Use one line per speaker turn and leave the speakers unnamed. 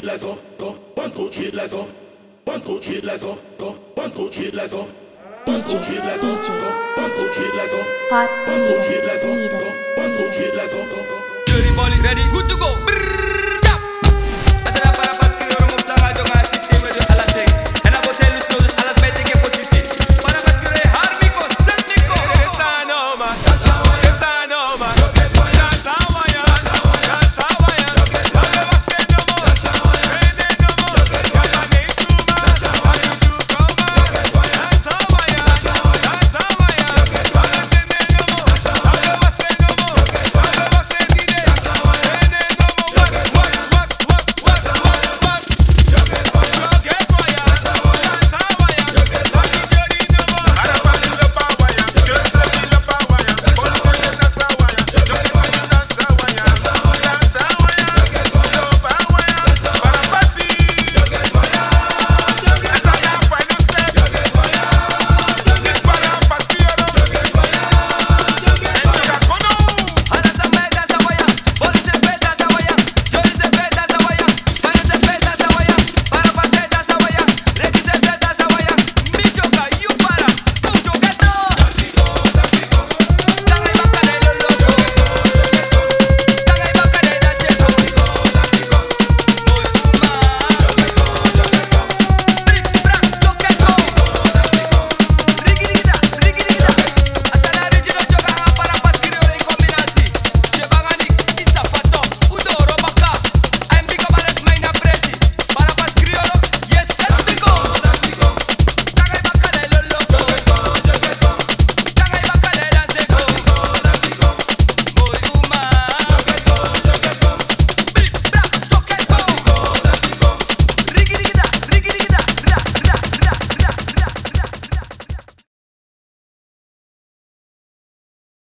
three, go, go. Go.
DJ,
go.
Hot
One, two, three,
leader, leader,
Dirty ready, good to go.